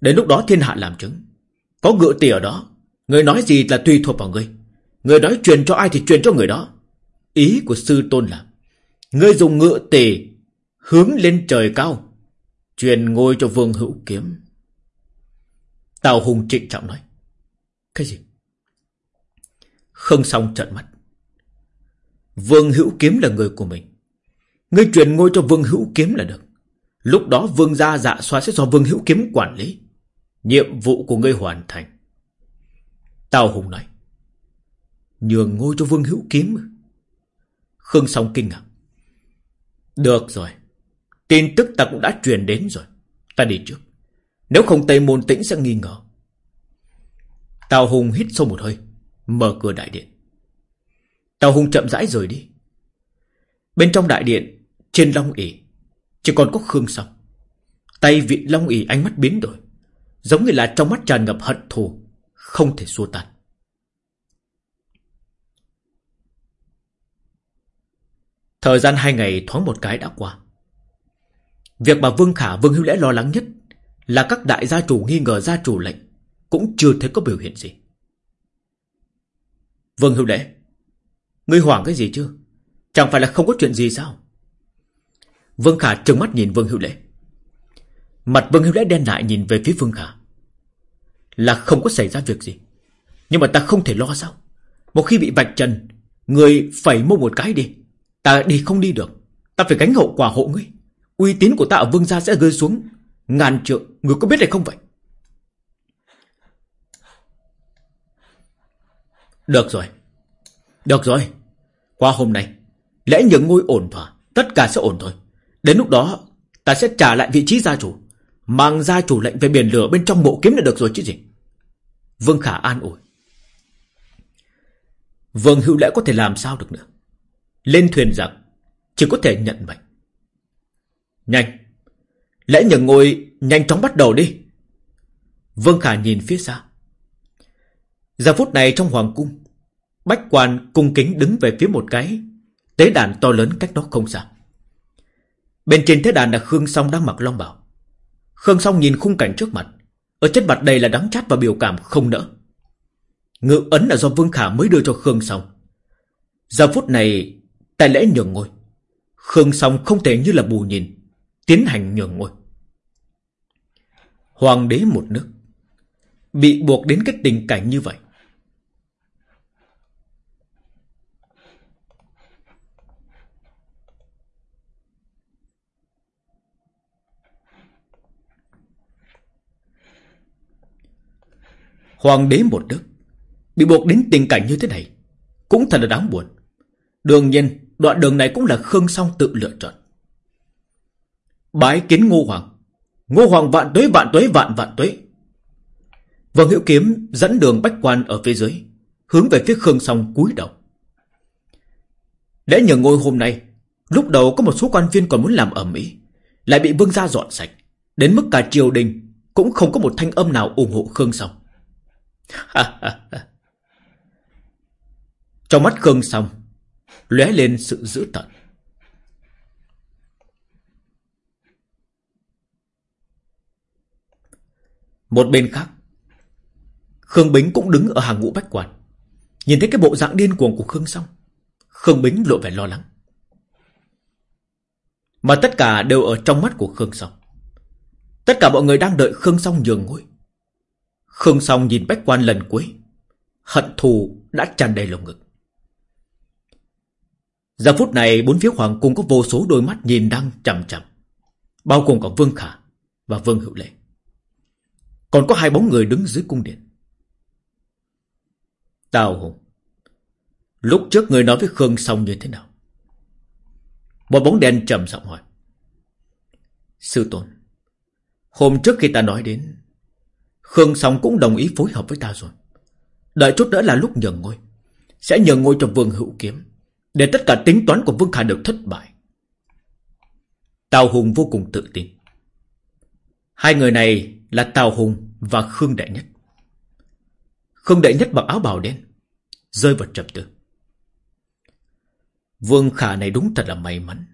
Đến lúc đó thiên hạ làm chứng. Có ngựa tỷ ở đó. Người nói gì là tùy thuộc vào ngươi. Người nói truyền cho ai thì truyền cho người đó. Ý của sư tôn là. Ngươi dùng ngựa tỷ hướng lên trời cao. Truyền ngôi cho vương hữu kiếm. Tào Hùng trịnh trọng nói. Cái gì? Không xong trận mắt. Vương Hữu Kiếm là người của mình. Ngươi truyền ngôi cho Vương Hữu Kiếm là được. Lúc đó Vương gia dạ xoa sẽ do Vương Hữu Kiếm quản lý. Nhiệm vụ của ngươi hoàn thành. Tào Hùng nói. Nhường ngôi cho Vương Hữu Kiếm. Khương Song kinh ngạc. Được rồi. Tin tức ta cũng đã truyền đến rồi. Ta đi trước. Nếu không Tây Môn Tĩnh sẽ nghi ngờ. Tào Hùng hít sâu một hơi. Mở cửa đại điện. Tào Hùng chậm rãi rời đi. Bên trong đại điện, trên Long ỉ, chỉ còn có Khương Song. Tay vị Long ỉ ánh mắt biến đổi, giống như là trong mắt tràn ngập hận thù, không thể xua tan. Thời gian hai ngày thoáng một cái đã qua. Việc mà Vương Khả Vương Hữu Lễ lo lắng nhất là các đại gia chủ nghi ngờ gia chủ lệnh cũng chưa thấy có biểu hiện gì. Vương Hữu Lễ, Ngươi hoảng cái gì chứ Chẳng phải là không có chuyện gì sao? Vương Khả trừng mắt nhìn Vương Hữu Lễ. Mặt Vương Hữu Lễ đen lại nhìn về phía Vương Khả. Là không có xảy ra việc gì. Nhưng mà ta không thể lo sao? Một khi bị vạch trần Người phải mua một cái đi. Ta đi không đi được. Ta phải gánh hậu quả hộ ngươi. Uy tín của ta ở Vương gia sẽ rơi xuống Ngàn trượng Người có biết hay không vậy Được rồi được rồi, qua hôm nay, lẽ những ngôi ổn thỏa, tất cả sẽ ổn thôi. Đến lúc đó, ta sẽ trả lại vị trí gia chủ, mang gia chủ lệnh về biển lửa bên trong mộ kiếm là được rồi chứ gì. Vương Khả an ủi. Vương Hữu Lễ có thể làm sao được nữa. Lên thuyền giặc, chỉ có thể nhận mệnh. Nhanh, lẽ nhường ngôi nhanh chóng bắt đầu đi. Vương Khả nhìn phía xa. Giờ phút này trong hoàng cung, Bách quan cung kính đứng về phía một cái Tế đàn to lớn cách đó không xa Bên trên thế đàn là Khương Song đang mặc long bào Khương Song nhìn khung cảnh trước mặt Ở trên mặt đây là đắng chát và biểu cảm không nỡ Ngự ấn là do Vương Khả mới đưa cho Khương Song. Giờ phút này, tại lễ nhường ngôi. Khương Song không thể như là bù nhìn, tiến hành nhường ngôi. Hoàng đế một nước, bị buộc đến cái tình cảnh như vậy. Hoàng đế một nước Bị buộc đến tình cảnh như thế này Cũng thật là đáng buồn Đương nhiên đoạn đường này cũng là Khương Song tự lựa chọn Bái kiến Ngô Hoàng. Ngô Hoàng vạn tuế vạn tuế, vạn vạn tuế. Vương Hữu Kiếm dẫn đường bách quan ở phía dưới, Hướng về phía Khương Song cúi đầu. Để nhờ ngôi hôm nay, Lúc đầu có một số quan viên còn muốn làm ở Mỹ Lại bị vương gia dọn sạch. Đến mức cả triều đình Cũng không có một thanh âm nào ủng hộ Khương Song. Trong mắt Khương Song lóe lên sự dữ tợn. Một bên khác, Khương Bính cũng đứng ở hàng ngũ bách quan. Nhìn thấy cái bộ dạng điên cuồng của Khương Song, Khương Bính lộ vẻ lo lắng. Mà tất cả đều ở trong mắt của Khương Song. Tất cả mọi người đang đợi Khương Song nhường ngôi. Khương Song nhìn bách quan lần cuối. Hận thù đã tràn đầy lồng ngực. Giờ phút này bốn phía hoàng cung có vô số đôi mắt nhìn đang chằm chằm. Bao gồm cả Vương Khả và Vương Hữu Lệ. Còn có hai bóng người đứng dưới cung điện. Tào Hùng. Lúc trước người nói với Khương Song như thế nào? Một bóng đen trầm giọng hỏi. Sư tôn. Hôm trước khi ta nói đến, Khương Song cũng đồng ý phối hợp với ta rồi. Đợi chút nữa là lúc nhường ngôi. Sẽ nhường ngôi cho Vương Hữu Kiếm. Để tất cả tính toán của Vương Khả được thất bại. Tào Hùng vô cùng tự tin. Hai người này là Tào Hùng và Khương Đại Nhất. Khương Đại Nhất mặc áo bào đen. Rơi vào trầm tư. Vương Khả này đúng thật là may mắn.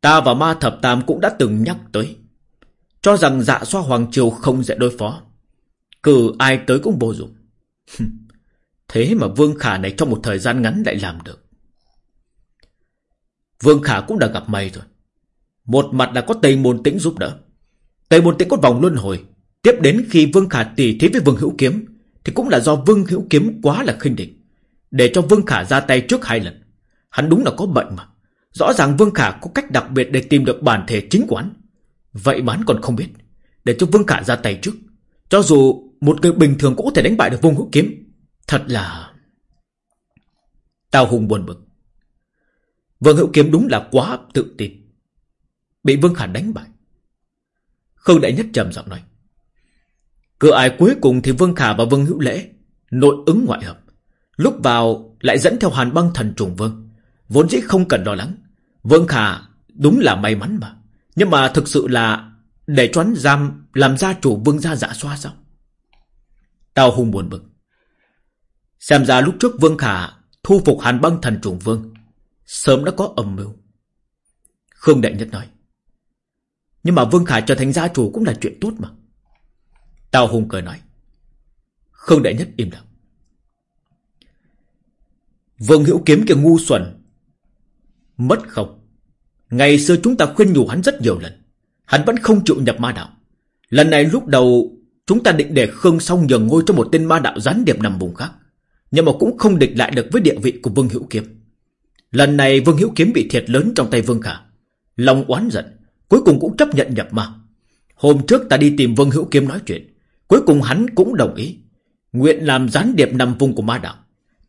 Ta và Ma Thập Tam cũng đã từng nhắc tới. Cho rằng dạ xoa Hoàng Triều không dễ đối phó. Cử ai tới cũng vô dụng. Thế mà Vương Khả này trong một thời gian ngắn lại làm được. Vương Khả cũng đã gặp may rồi. Một mặt là có Tây Môn Tĩnh giúp đỡ. Tây Môn Tĩnh có vòng luân hồi. Tiếp đến khi Vương Khả tỷ thí với Vương Hữu Kiếm, thì cũng là do Vương Hữu Kiếm quá là khinh địch. Để cho Vương Khả ra tay trước hai lần. Hắn đúng là có bệnh mà. Rõ ràng Vương Khả có cách đặc biệt để tìm được bản thể chính quán. Vậy bán còn không biết. Để cho Vương Khả ra tay trước. Cho dù một người bình thường cũng có thể đánh bại được Vương Hữu Kiếm. Thật là... Tào Hùng buồn bực. Vương Hữu Kiếm đúng là quá tự tin. Bị Vương Khả đánh bại. Khương Đại Nhất trầm giọng nói. Cửa ai cuối cùng thì Vương Khả và Vương Hữu Lễ nội ứng ngoại hợp. Lúc vào lại dẫn theo hàn băng thần trùng vương. Vốn dĩ không cần lo lắng. Vương Khả đúng là may mắn mà. Nhưng mà thực sự là để choán giam, làm gia chủ vương gia dạ xoa sao? Tào Hùng buồn bực. Xem ra lúc trước Vương Khả thu phục hàn băng thần trùng vương. Sớm đã có âm mưu. Khương Đại Nhất nói. Nhưng mà Vương Khả trở thành gia chủ cũng là chuyện tốt mà. Tào Hùng cười nói. không Đại Nhất im lặng. Vương Hữu Kiếm kia ngu xuẩn. Mất không? Ngày xưa chúng ta khuyên nhủ hắn rất nhiều lần. Hắn vẫn không chịu nhập ma đạo. Lần này lúc đầu chúng ta định để Khương Song nhường ngôi cho một tên ma đạo gián điệp nằm vùng khác. Nhưng mà cũng không địch lại được với địa vị của Vương Hữu Kiếm. Lần này Vương Hữu Kiếm bị thiệt lớn trong tay Vương Khả. Lòng oán giận, cuối cùng cũng chấp nhận nhập ma. Hôm trước ta đi tìm Vương Hữu Kiếm nói chuyện. Cuối cùng hắn cũng đồng ý. Nguyện làm gián điệp nằm vùng của ma đạo.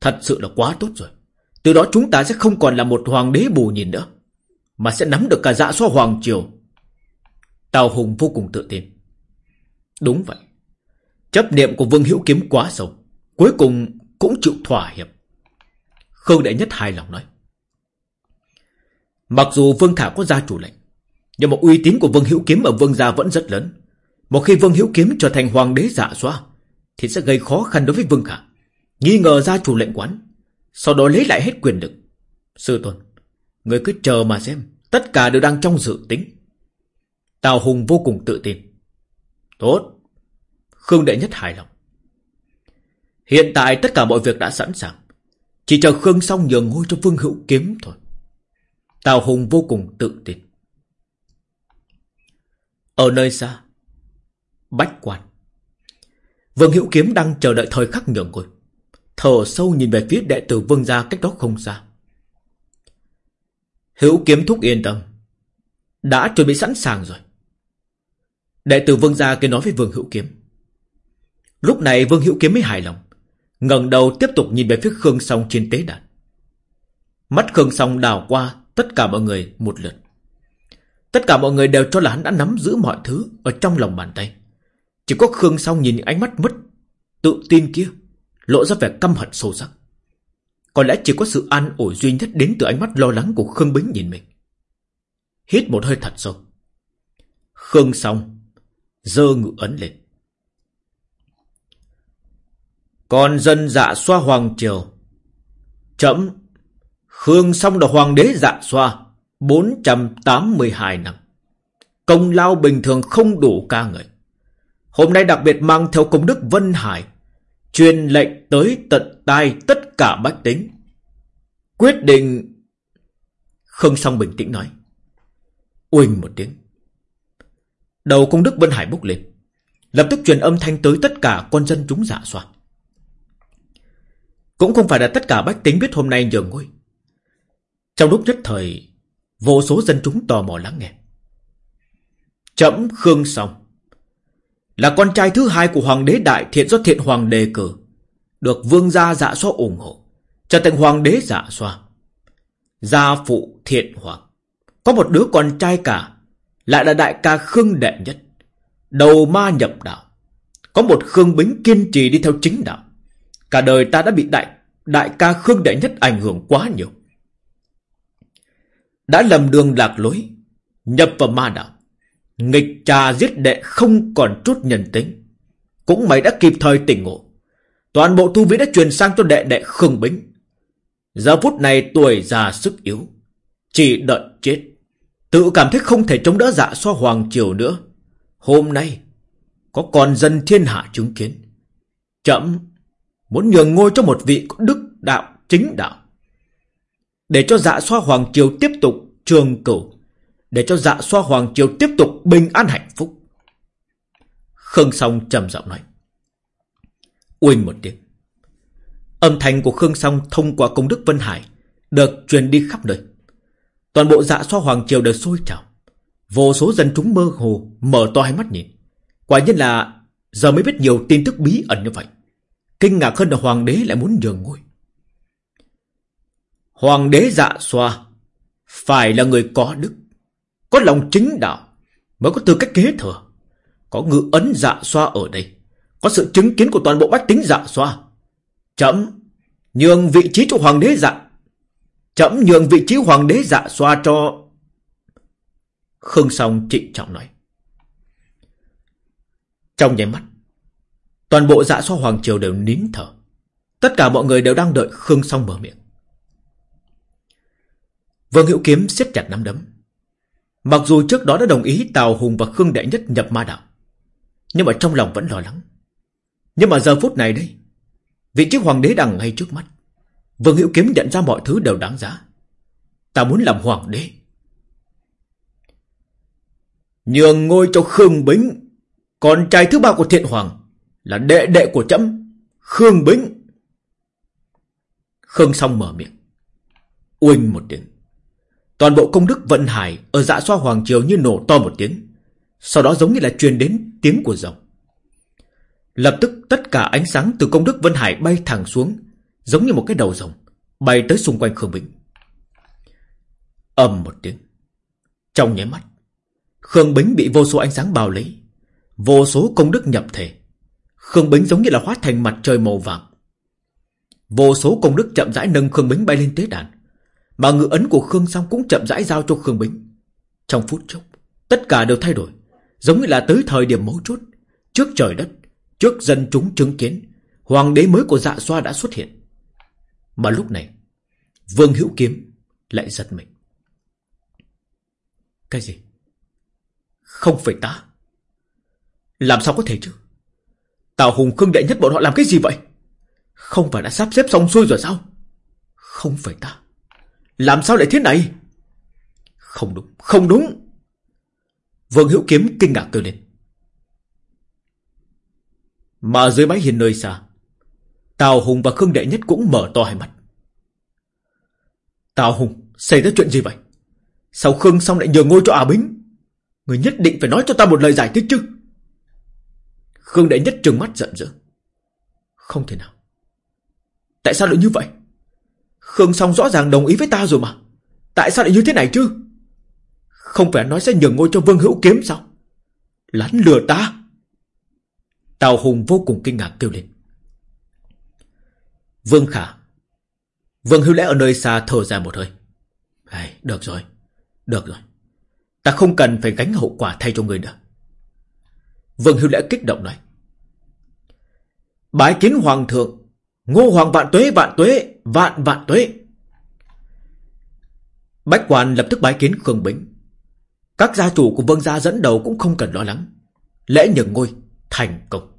Thật sự là quá tốt rồi. Từ đó chúng ta sẽ không còn là một hoàng đế bù nhìn nữa. Mà sẽ nắm được cả dạ xoa hoàng triều Tào Hùng vô cùng tự tin Đúng vậy Chấp niệm của Vương Hữu Kiếm quá sâu, Cuối cùng cũng chịu thỏa hiệp Khương Đại Nhất hài lòng nói Mặc dù Vương Khả có gia chủ lệnh nhưng mà uy tín của Vương Hữu Kiếm ở Vương gia vẫn rất lớn. Một khi Vương Hữu Kiếm trở thành hoàng đế dạ xoa Thì sẽ gây khó khăn đối với Vương Khả Nghi ngờ ra chủ lệnh quán, Sau đó lấy lại hết quyền lực. Sư tôn, Người cứ chờ mà xem. Tất cả đều đang trong dự tính. Tào Hùng vô cùng tự tin. Tốt. Khương Đệ Nhất hài lòng. Hiện tại tất cả mọi việc đã sẵn sàng. Chỉ chờ Khương xong nhường ngôi cho Vương Hữu Kiếm thôi. Tào Hùng vô cùng tự tin. Ở nơi xa, Bách Quan. Vương Hữu Kiếm đang chờ đợi thời khắc nhường rồi Thở sâu nhìn về phía đệ tử Vương gia cách đó không xa. Hữu Kiếm thúc yên tâm. Đã chuẩn bị sẵn sàng rồi. Đệ tử Vương gia kia nói với Vương Hữu Kiếm. Lúc này Vương Hữu Kiếm mới hài lòng ngẩng đầu tiếp tục nhìn về phía Khương Song trên tế đàn. Mắt Khương Song đào qua tất cả mọi người một lượt. Tất cả mọi người đều cho là hắn đã nắm giữ mọi thứ ở trong lòng bàn tay. Chỉ có Khương Song nhìn những ánh mắt mất tự tin kia, lộ ra vẻ căm hận sâu sắc. Có lẽ chỉ có sự an ủi duy nhất đến từ ánh mắt lo lắng của Khương Bính nhìn mình. Hít một hơi thật sâu. Khương Song dơ ngự ấn lên. Còn dân dạ xoa hoàng triều. Chậm. Khương song là hoàng đế dạ xoa. 482 năm. Công lao bình thường không đủ ca người. Hôm nay đặc biệt mang theo công đức Vân Hải. Truyền lệnh tới tận tai tất cả bách tính. Quyết định... không xong bình tĩnh nói. Uỳnh một tiếng. Đầu công đức Vân Hải bốc lên. Lập tức truyền âm thanh tới tất cả con dân chúng dạ soạn Cũng không phải là tất cả bách tính biết hôm nay nhờ ngôi. Trong lúc nhất thời, vô số dân chúng tò mò lắng nghe. Chấm Khương Song là con trai thứ hai của Hoàng đế Đại Thiện do Thiện Hoàng đề cử, được vương gia dạ xoa ủng hộ, trở thành Hoàng đế dạ xoa. Gia phụ Thiện Hoàng, có một đứa con trai cả, lại là đại ca Khương Đệ Nhất, đầu ma nhập đạo. Có một Khương Bính kiên trì đi theo chính đạo. Cả đời ta đã bị đại đại ca Khương Đệ Nhất ảnh hưởng quá nhiều. Đã lầm đường lạc lối, nhập vào ma đạo. Nghịch trà giết đệ không còn chút nhân tính. Cũng mày đã kịp thời tỉnh ngộ. Toàn bộ tu vi đã truyền sang cho đệ đệ Khương Bính. Giờ phút này tuổi già sức yếu. Chỉ đợi chết. Tự cảm thấy không thể chống đỡ dạ so hoàng triều nữa. Hôm nay, có con dân thiên hạ chứng kiến. Chậm Muốn nhường ngôi cho một vị có đức đạo chính đạo để cho dạ xoa Hoàng Triều tiếp tục trường cửu. Để cho dạ xoa Hoàng Triều tiếp tục bình an hạnh phúc. Khương Song trầm giọng nói. Uỳnh một tiếng. Âm thanh của Khương Song thông qua công đức Vân Hải Được truyền đi khắp nơi. Toàn bộ dạ xoa Hoàng Triều đều sôi trào. Vô số dân chúng mơ hồ Mở to hai mắt nhìn. Quả nhiên là Giờ mới biết nhiều tin tức bí ẩn như vậy. Kinh ngạc hơn là hoàng đế lại muốn nhường ngôi. Hoàng đế dạ xoa phải là người có đức, có lòng chính đạo mới có tư cách kế thừa. Có ngự ấn dạ xoa ở đây, có sự chứng kiến của toàn bộ bách tính dạ xoa. Chấm nhường vị trí cho hoàng đế dạ. Chấm nhường vị trí hoàng đế dạ xoa cho... Khương Song trịnh trọng nói. Trong nháy mắt, Toàn bộ dạ xoa Hoàng Triều đều nín thở. Tất cả mọi người đều đang đợi Khương Song mở miệng. Vương Hữu Kiếm siết chặt nắm đấm. Mặc dù trước đó đã đồng ý Tào Hùng và Khương Đệ Nhất nhập ma đạo. Nhưng mà trong lòng vẫn lo lắng. Nhưng mà giờ phút này đây, vị trí hoàng đế đang ngay trước mắt. Vương Hữu Kiếm nhận ra mọi thứ đều đáng giá. Ta muốn làm hoàng đế. Nhường ngôi cho Khương Bính, con trai thứ ba của thiện hoàng là đệ đệ của trẫm Khương Bính. Khương Song mở miệng. Uỳnh một tiếng. Toàn bộ công đức vận hải ở dạ xoa Hoàng Triều như nổ to một tiếng. Sau đó giống như là truyền đến tiếng của rồng. Lập tức tất cả ánh sáng từ công đức Vân Hải bay thẳng xuống, giống như một cái đầu rồng, bay tới xung quanh Khương Bính. ầm một tiếng. Trong nháy mắt, Khương Bính bị vô số ánh sáng bao lấy, vô số công đức nhập thể, Khương Bính giống như là hóa thành mặt trời màu vàng. Vô số công đức chậm rãi nâng Khương Bính bay lên tế đàn. Mà ngự ấn của Khương Song cũng chậm rãi giao cho Khương Bính. Trong phút chốc, tất cả đều thay đổi. Giống như là tới thời điểm mấu chốt. Trước trời đất, trước dân chúng chứng kiến, hoàng đế mới của dạ xoa đã xuất hiện. Mà lúc này, Vương Hữu Kiếm lại giật mình. Cái gì? Không phải ta. Làm sao có thể chứ? Tào Hùng Khương Đệ Nhất bọn họ làm cái gì vậy? Không phải đã sắp xếp xong xuôi rồi sao Không phải ta làm sao lại thế này? Không đúng, không đúng. Vương Hữu Kiếm kinh ngạc kêu lên. Mà dưới bãi hiền nơi xa Tào Hùng và Khương Đệ Nhất cũng mở to hai mắt. Tào Hùng Xảy ra chuyện gì vậy? Sao Khương xong lại nhờ ngôi cho à Bính? Người nhất định phải nói cho ta một lời giải thích chứ. Khương Đệ Nhất trừng mắt giận dữ. Không thể nào. Tại sao lại như vậy? Khương Song rõ ràng đồng ý với ta rồi mà. Tại sao lại như thế này chứ? Không phải nói sẽ nhường ngôi cho Vương Hữu Kiếm sao? Lánh lừa ta. Tào Hùng vô cùng kinh ngạc kêu lên. Vương Khả Vương Hữu Lẽ ở nơi xa thở ra một hơi. Hay, Được rồi Được rồi. Ta không cần phải gánh hậu quả thay cho người nữa. Vương Hữu Lẽ kích động nói. Bái kiến Hoàng thượng Ngô Hoàng vạn tuế vạn tuế. Vạn vạn tuế. Bách quan lập tức bái kiến Khương Bính. Các gia chủ của vương gia dẫn đầu cũng không cần lo lắng. Lễ nhường ngôi, Thành công.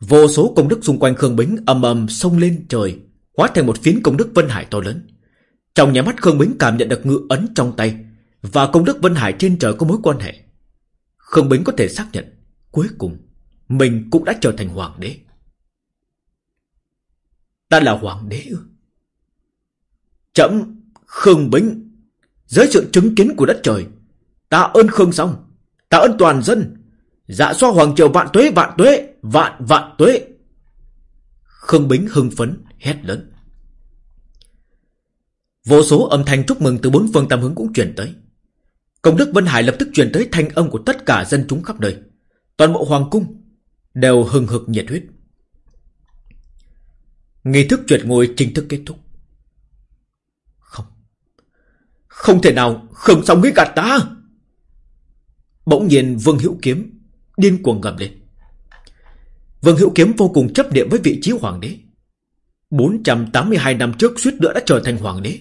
Vô số công đức xung quanh Khương Bính ầm ầm sông lên trời, Hóa thành một phiến công đức Vân Hải to lớn. Trong nhà mắt Khương Bính cảm nhận được ngự ấn trong tay, Và công đức Vân Hải trên trời có mối quan hệ. Khương Bính có thể xác nhận, Cuối cùng, Mình cũng đã trở thành hoàng đế. Ta là hoàng đế ư? Chậm, Khương Bính Dưới sự chứng kiến của đất trời. Ta ơn Khương xong. Ta ơn toàn dân. Dạ xoa hoàng triều vạn tuế vạn tuế, Vạn vạn tuế. Khương Bính hưng phấn, hét lớn. Vô số âm thanh chúc mừng từ bốn phương tam hướng cũng truyền tới. Công đức Vân Hải lập tức truyền tới thanh âm của tất cả dân chúng khắp nơi Toàn bộ hoàng cung Đều hừng hực nhiệt huyết. Nghi thức chuyển ngôi chính thức kết thúc. Không. Không thể nào Khương xong nghĩ gạt ta. Bỗng nhiên Vương Hữu Kiếm Điên cuồng gầm lên. Vương Hữu Kiếm vô cùng chấp niệm với vị trí hoàng đế. 482 năm trước suýt nữa đã trở thành hoàng đế,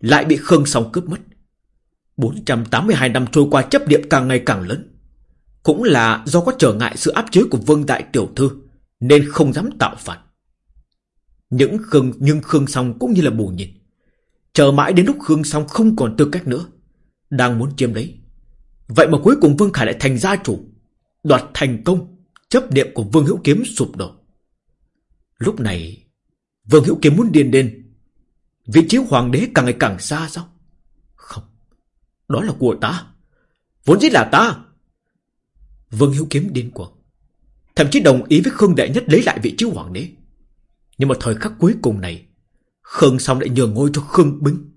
Lại bị Khương Song cướp mất. 482 năm trôi qua chấp niệm càng ngày càng lớn. Cũng là do có trở ngại sự áp chế của Vương Đại Tiểu Thư, Nên không dám tạo phản những Khương, Nhưng Khương Song cũng như là bù nhìn Chờ mãi đến lúc Khương Song không còn tư cách nữa, Đang muốn chiếm lấy. Vậy mà cuối cùng Vương Khải lại thành gia chủ, Đoạt thành công Chấp niệm của Vương Hữu Kiếm sụp đổ. Lúc này, Vương Hữu Kiếm muốn điên lên Vị trí hoàng đế càng ngày càng xa sao Không, Đó là của ta. Vốn dĩ là ta. Vương Hữu Kiếm điên cuồng. Thậm chí đồng ý với Khương Đệ Nhất lấy lại vị trí hoàng đế. Nhưng mà thời khắc cuối cùng này, Khương song lại nhường ngôi cho Khương Bính.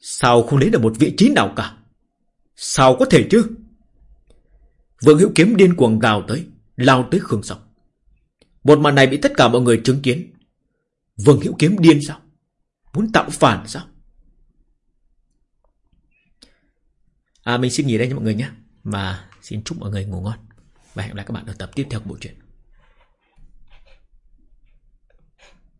Sao không lấy được một vị trí nào cả? Sao có thể chứ? Vương Hữu Kiếm điên cuồng gào tới, Lao tới Khương Song. Một màn này bị tất cả mọi người chứng kiến. Vương Hữu Kiếm điên sao? Muốn tạo phản sao? À mình xin nghỉ đây nha mọi người nhé. Và xin chúc mọi người ngủ ngon. Và hẹn gặp lại các bạn ở tập tiếp theo của bộ truyện.